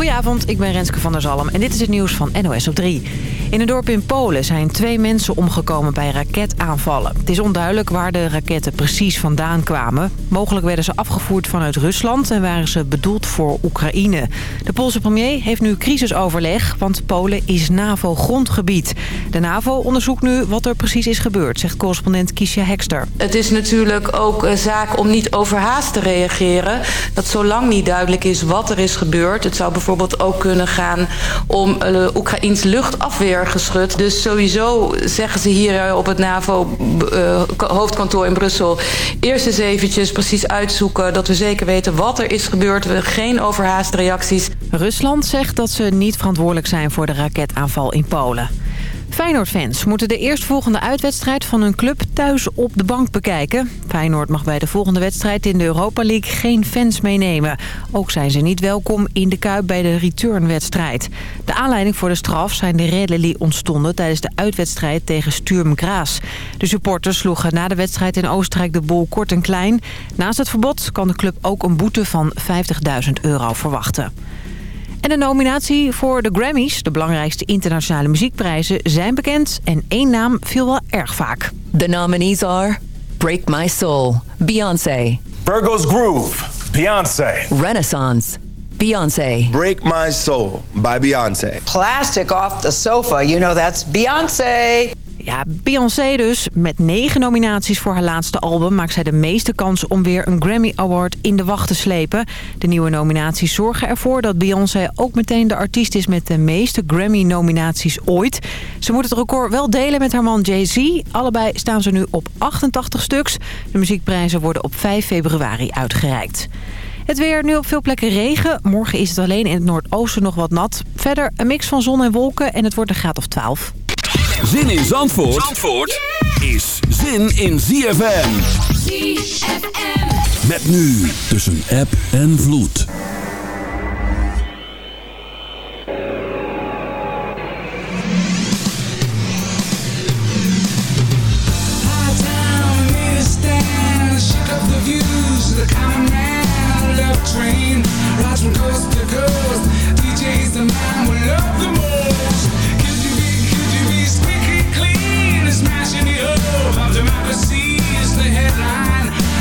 Goedenavond, ik ben Renske van der Zalm en dit is het nieuws van NOS op 3. In een dorp in Polen zijn twee mensen omgekomen bij raketaanvallen. Het is onduidelijk waar de raketten precies vandaan kwamen. Mogelijk werden ze afgevoerd vanuit Rusland en waren ze bedoeld voor Oekraïne. De Poolse premier heeft nu crisisoverleg, want Polen is NAVO-grondgebied. De NAVO onderzoekt nu wat er precies is gebeurd, zegt correspondent Kiesja Hekster. Het is natuurlijk ook een zaak om niet overhaast te reageren. Dat zolang niet duidelijk is wat er is gebeurd. Het zou bijvoorbeeld ook kunnen gaan om uh, Oekraïns luchtafweergeschut. Dus sowieso zeggen ze hier op het NAVO-hoofdkantoor uh, in Brussel... eerst eens eventjes precies uitzoeken dat we zeker weten wat er is gebeurd. We geen overhaaste reacties. Rusland zegt dat ze niet verantwoordelijk zijn voor de raketaanval in Polen. Feyenoord-fans moeten de eerstvolgende uitwedstrijd van hun club thuis op de bank bekijken. Feyenoord mag bij de volgende wedstrijd in de Europa League geen fans meenemen. Ook zijn ze niet welkom in de Kuip bij de returnwedstrijd. De aanleiding voor de straf zijn de redden die ontstonden tijdens de uitwedstrijd tegen Sturm Graz. De supporters sloegen na de wedstrijd in Oostenrijk de bol kort en klein. Naast het verbod kan de club ook een boete van 50.000 euro verwachten. En de nominatie voor de Grammys, de belangrijkste internationale muziekprijzen, zijn bekend. En één naam viel wel erg vaak. The nominees are Break My Soul, Beyoncé. Virgo's Groove, Beyoncé. Renaissance, Beyoncé. Break My Soul by Beyoncé. Plastic off the sofa, you know that's Beyoncé. Ja, Beyoncé dus. Met negen nominaties voor haar laatste album... maakt zij de meeste kans om weer een Grammy Award in de wacht te slepen. De nieuwe nominaties zorgen ervoor dat Beyoncé ook meteen de artiest is... met de meeste Grammy-nominaties ooit. Ze moet het record wel delen met haar man Jay-Z. Allebei staan ze nu op 88 stuks. De muziekprijzen worden op 5 februari uitgereikt. Het weer, nu op veel plekken regen. Morgen is het alleen in het noordoosten nog wat nat. Verder een mix van zon en wolken en het wordt een graad of 12. Zin in Zandvoort, Zandvoort is zin in ZFM. ZFM. Met nu tussen app en vloed. Train, rides from coast to coast. DJ's the man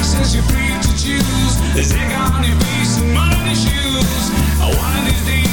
Says you're free to choose. They take on your face and mud on your shoes. One of these days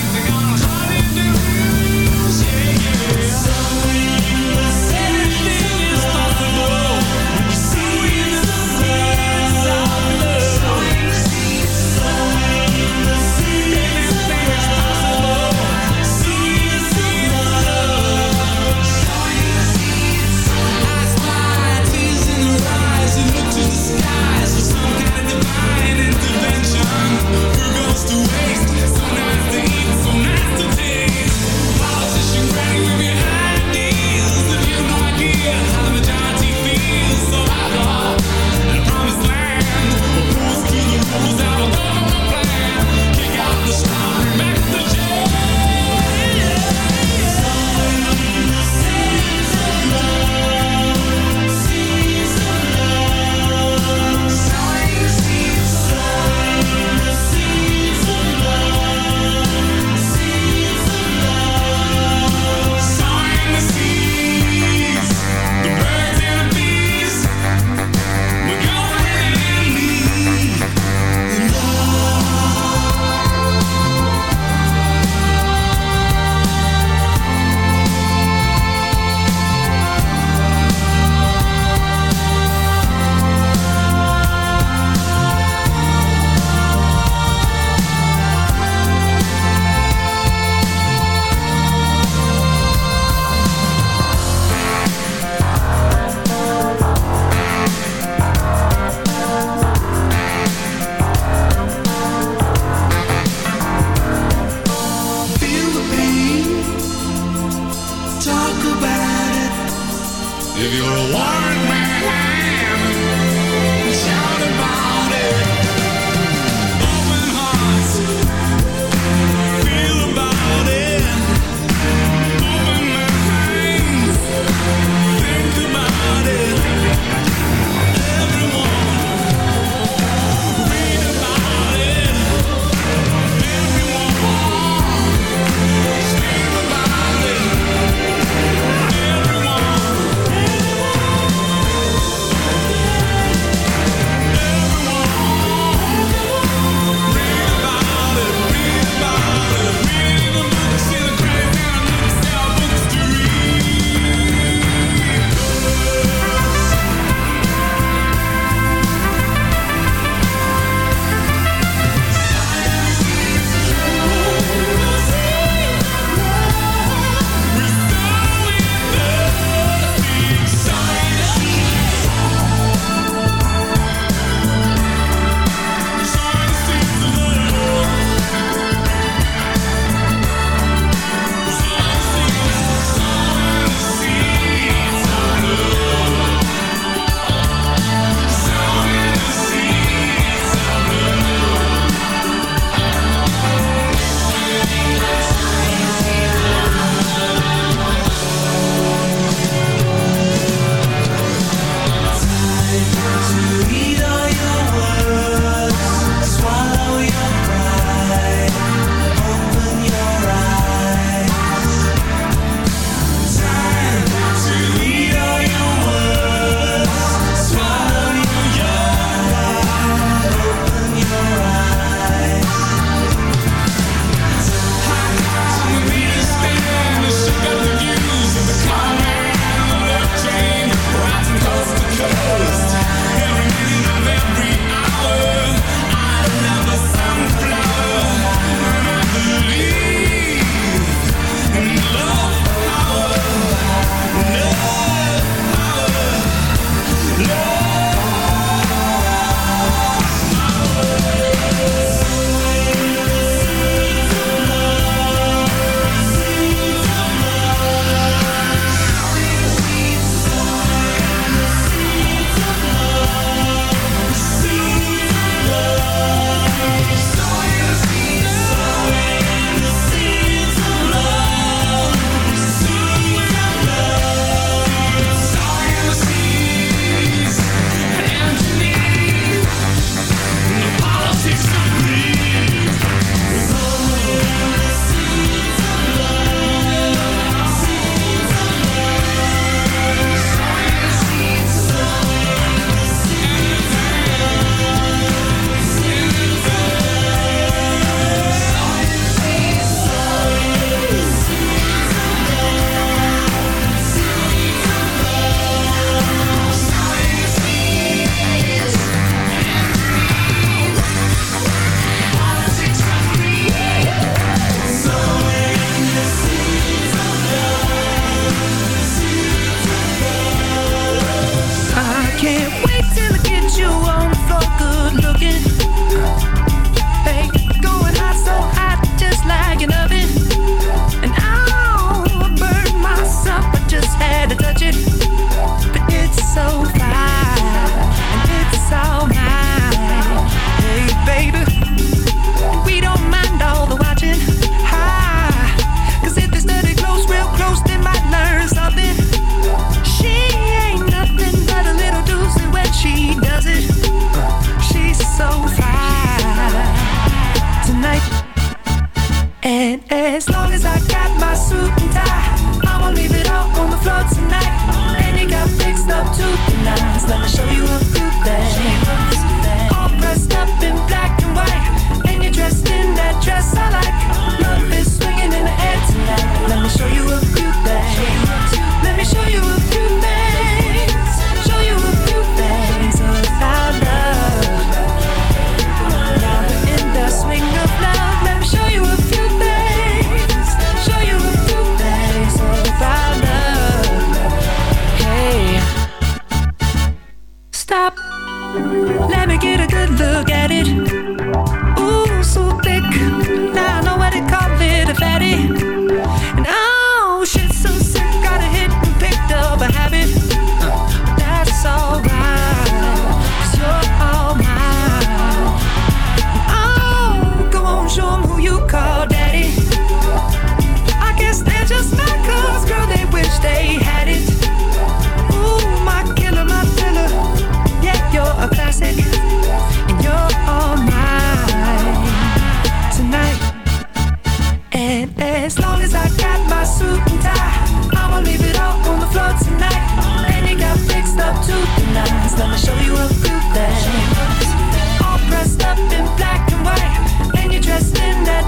look at it.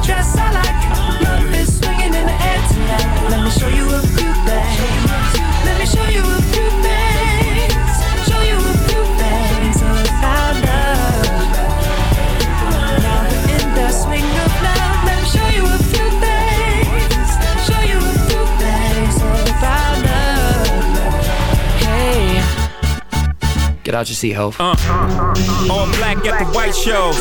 Dress I like. Love is swinging in the air tonight. Let me show you a few things. Let me show you a few things. Show you a few things about love. Now we're in the swing of love. Let me show you a few things. Show you a few things about love. Hey. Get out your seat, Hov. Uh, uh, uh, uh, all black at the white shows.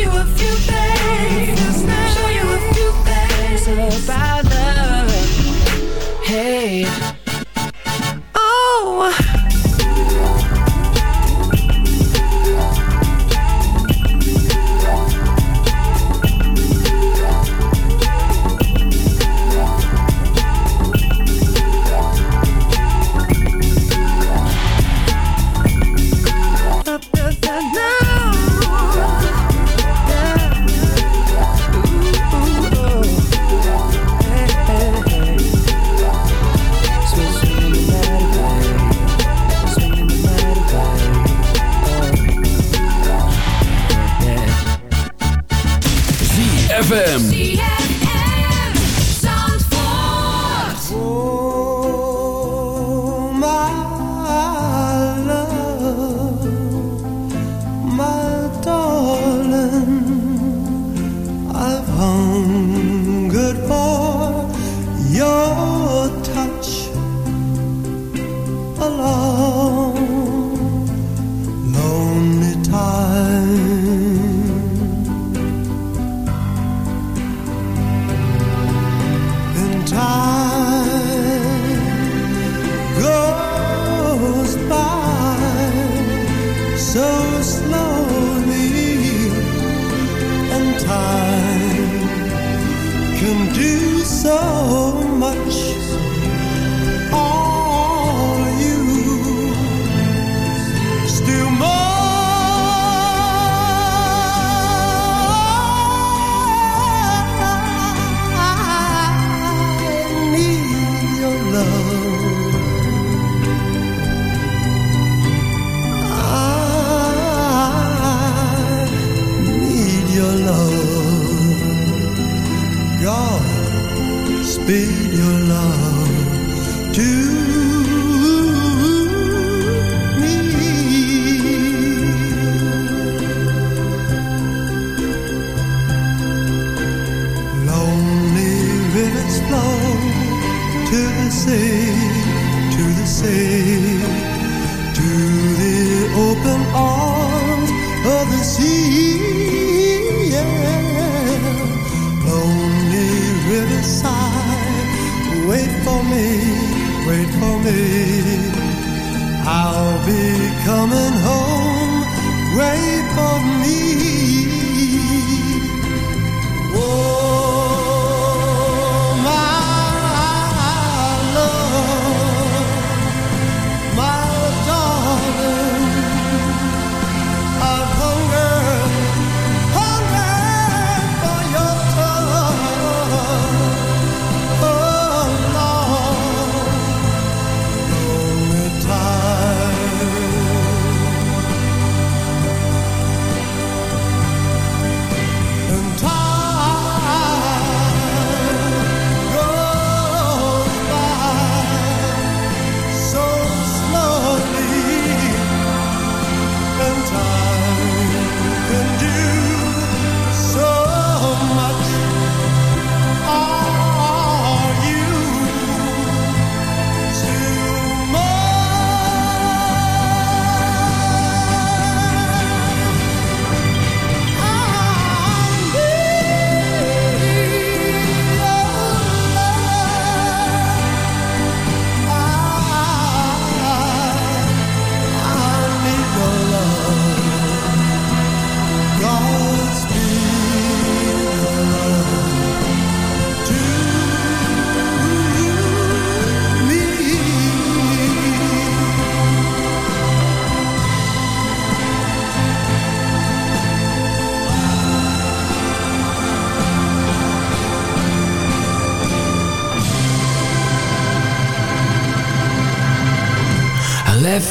you a few things. ZFM.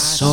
of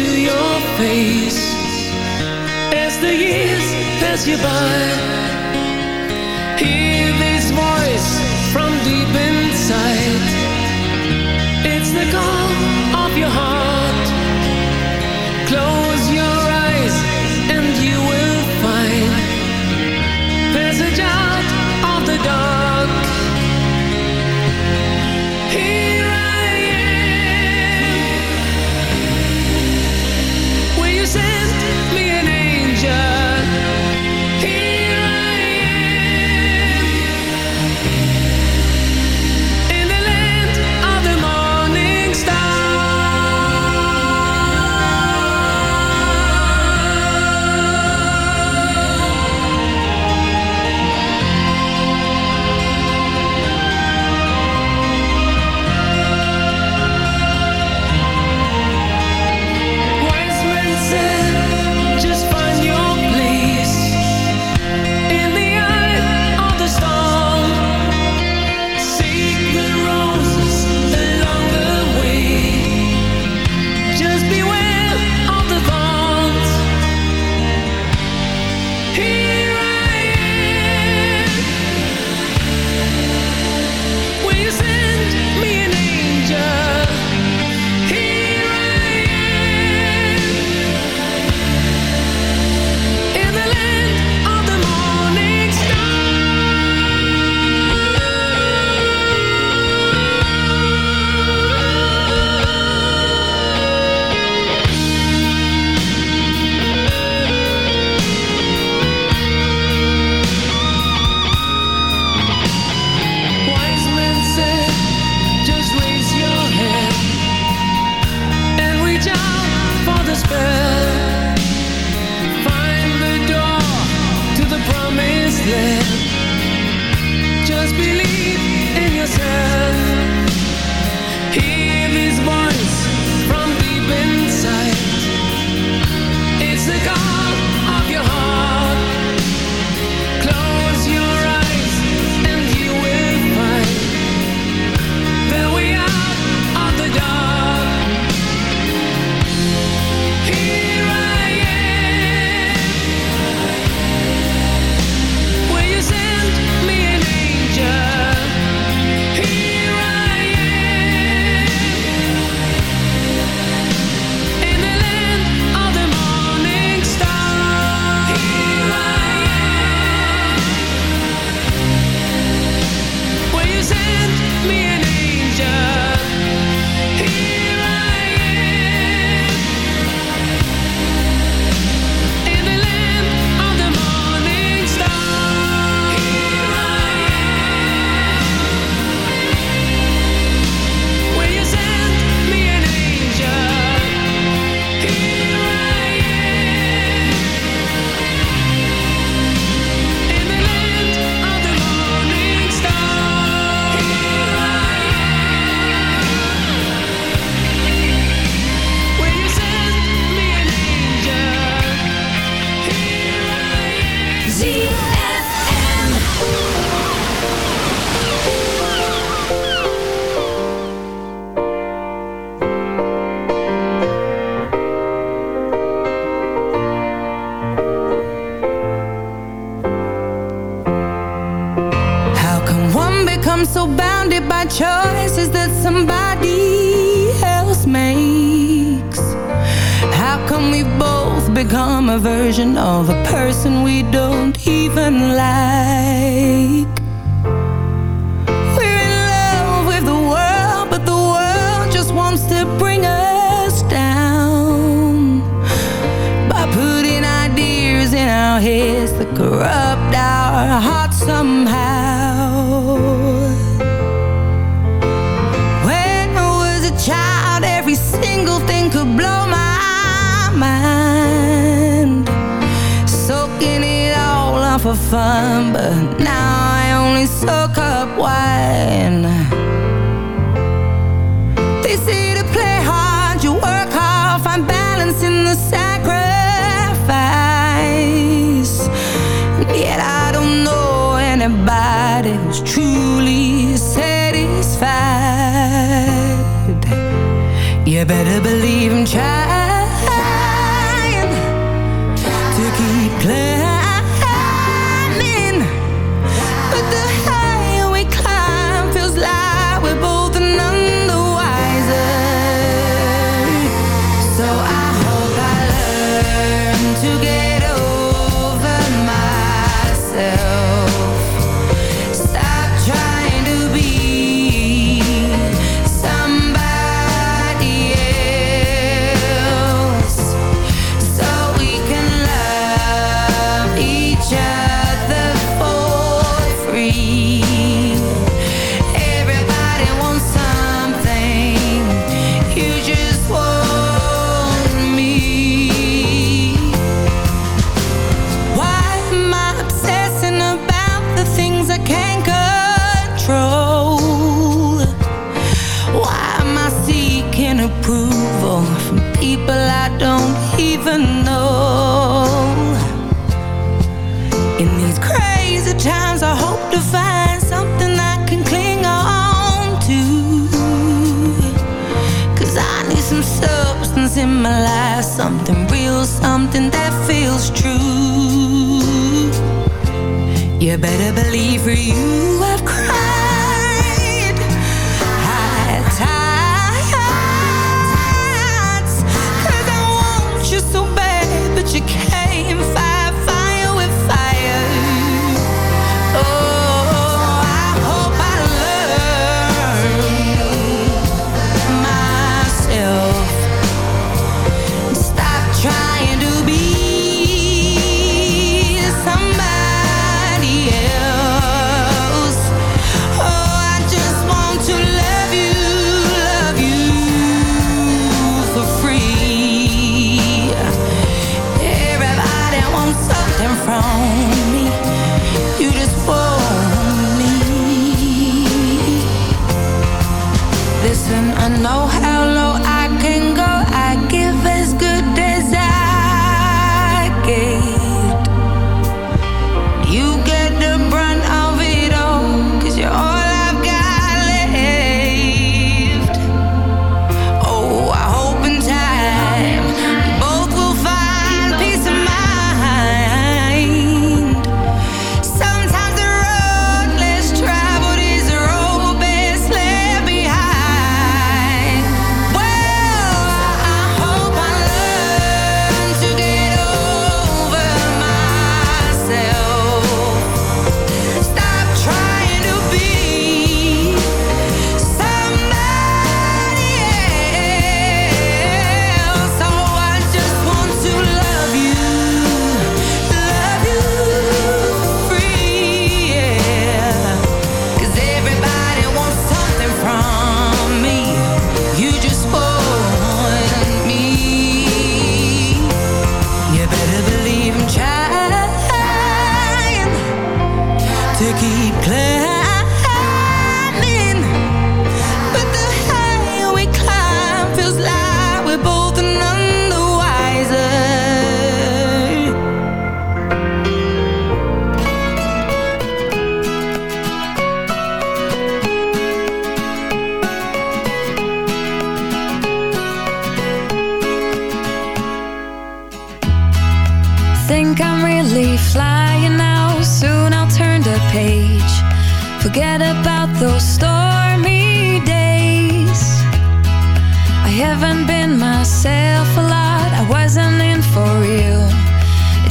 into your face as the years pass you by.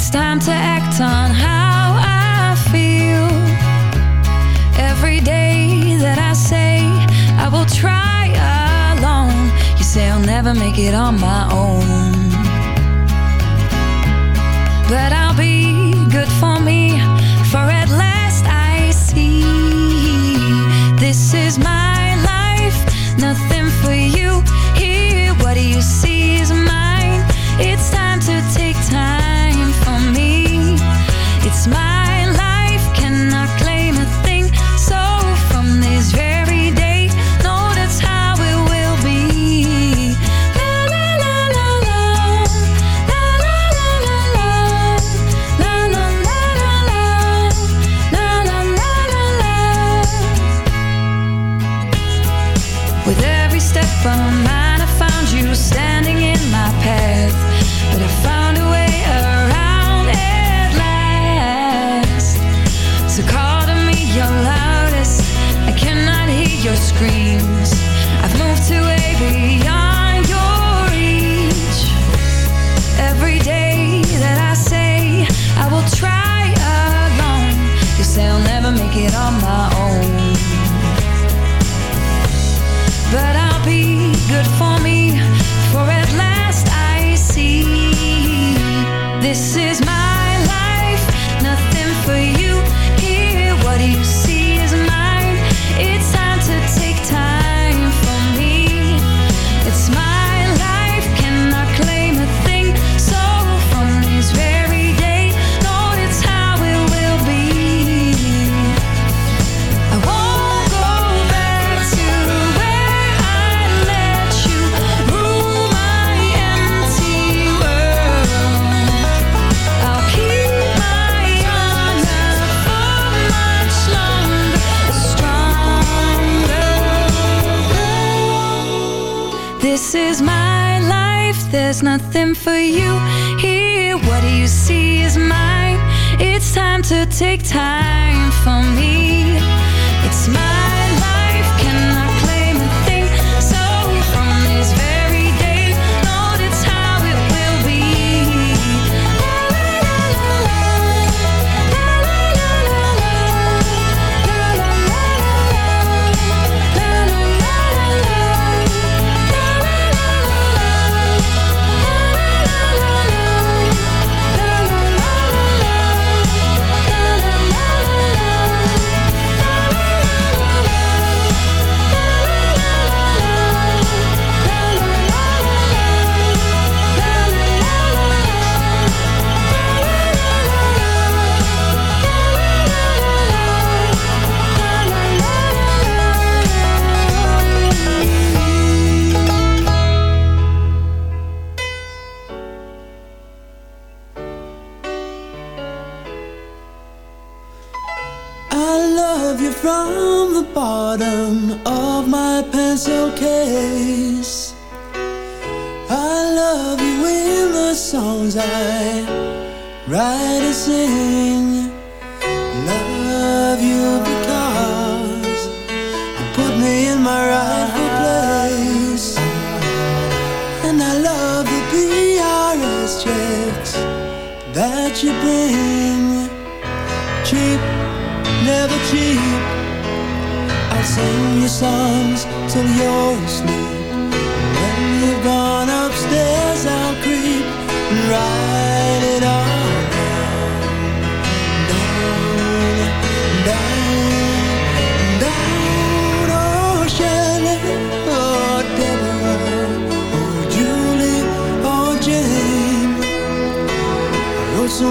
It's time to act on how I feel. Every day that I say I will try alone, you say I'll never make it on my own. But I P.R.S. checks that you bring. Cheap, never cheap. I'll sing you songs till you're asleep.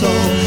soul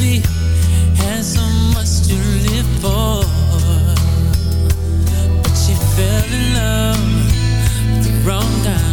with the wrong kind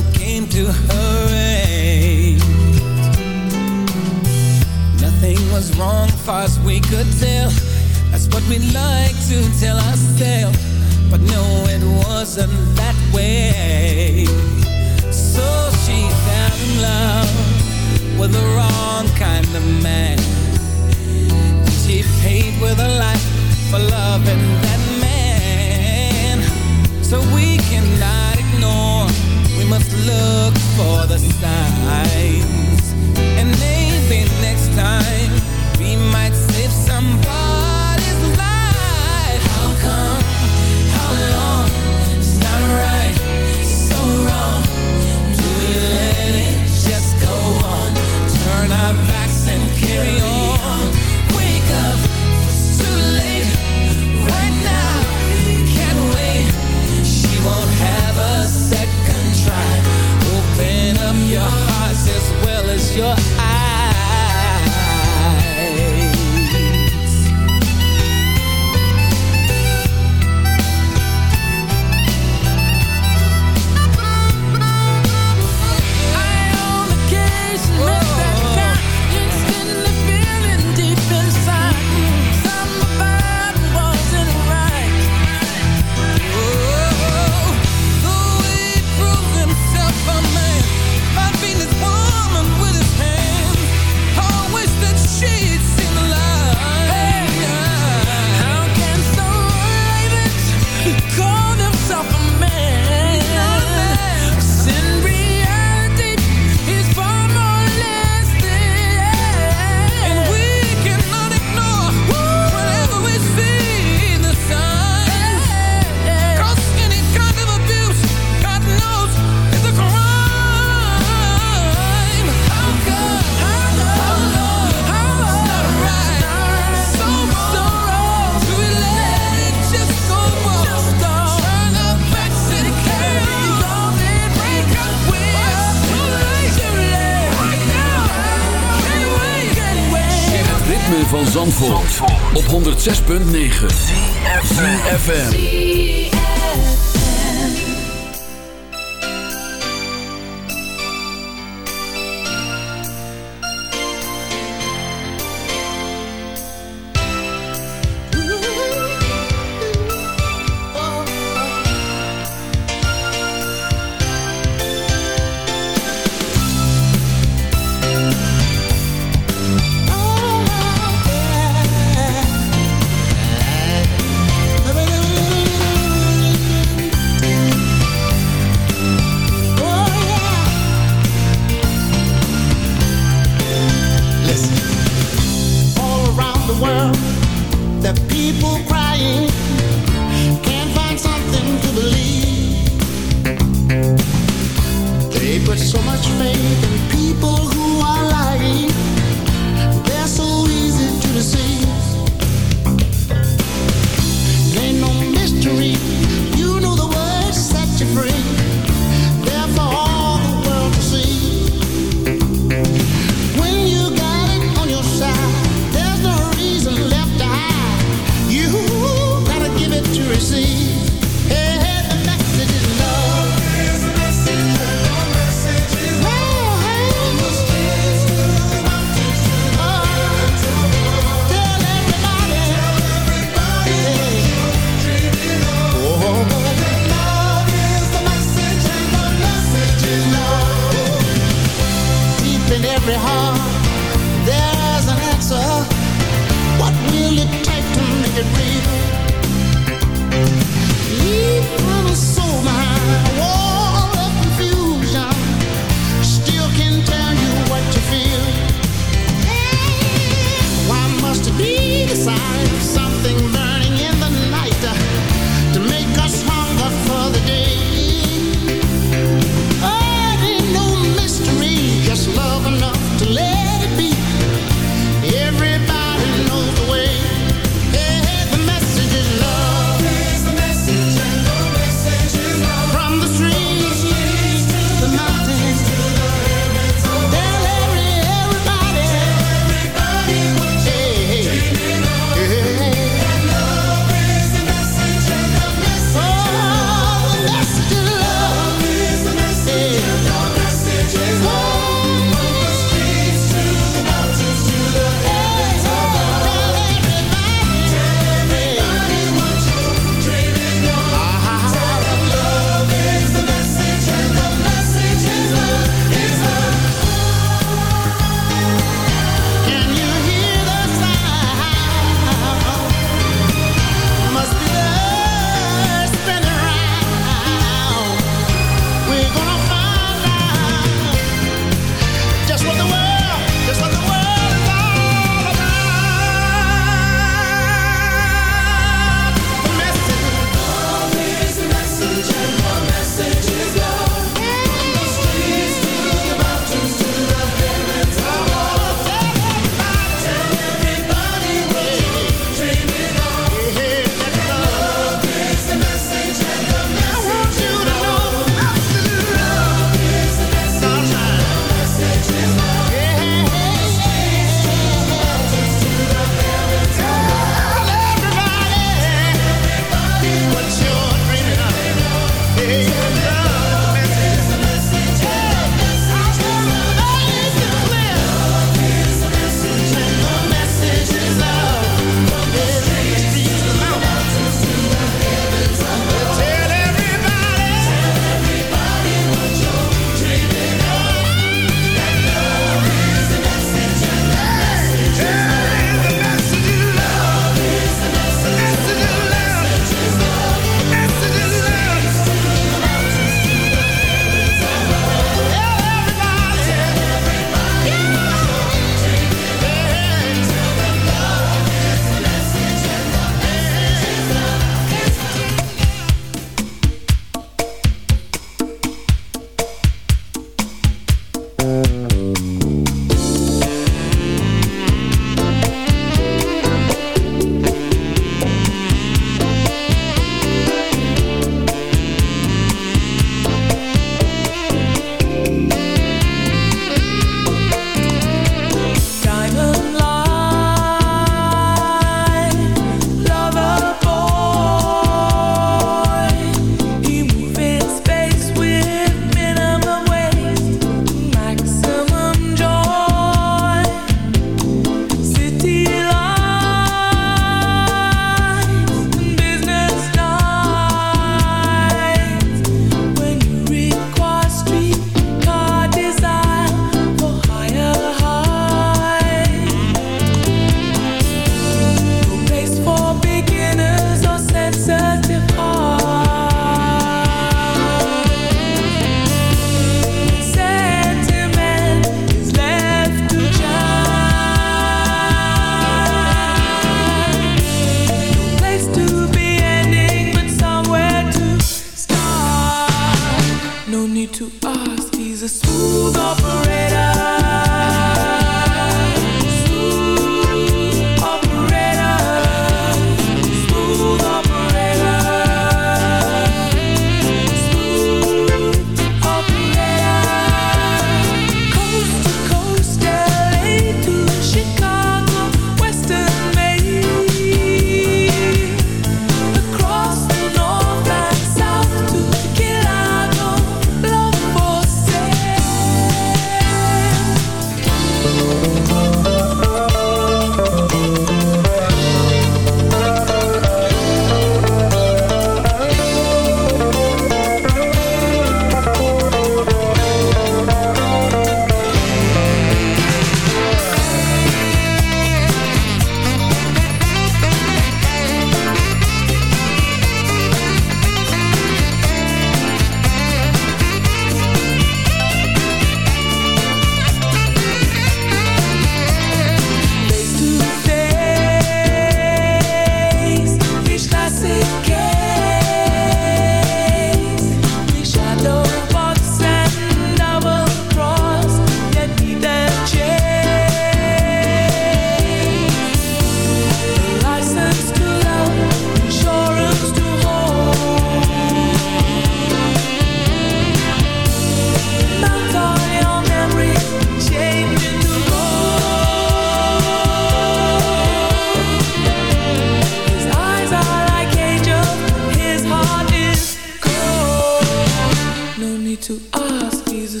to us. He's a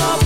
operator.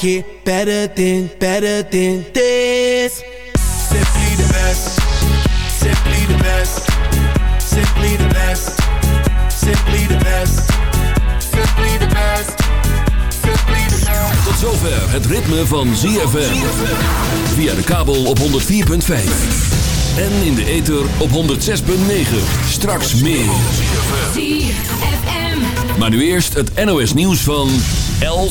get better than, better than this. Simply the best, simply the best, simply the best, simply the best, simply the best, simply the best. Tot zover het ritme van ZFM. Via de kabel op 104.5. En in de ether op 106.9. Straks meer. Maar nu eerst het NOS nieuws van 11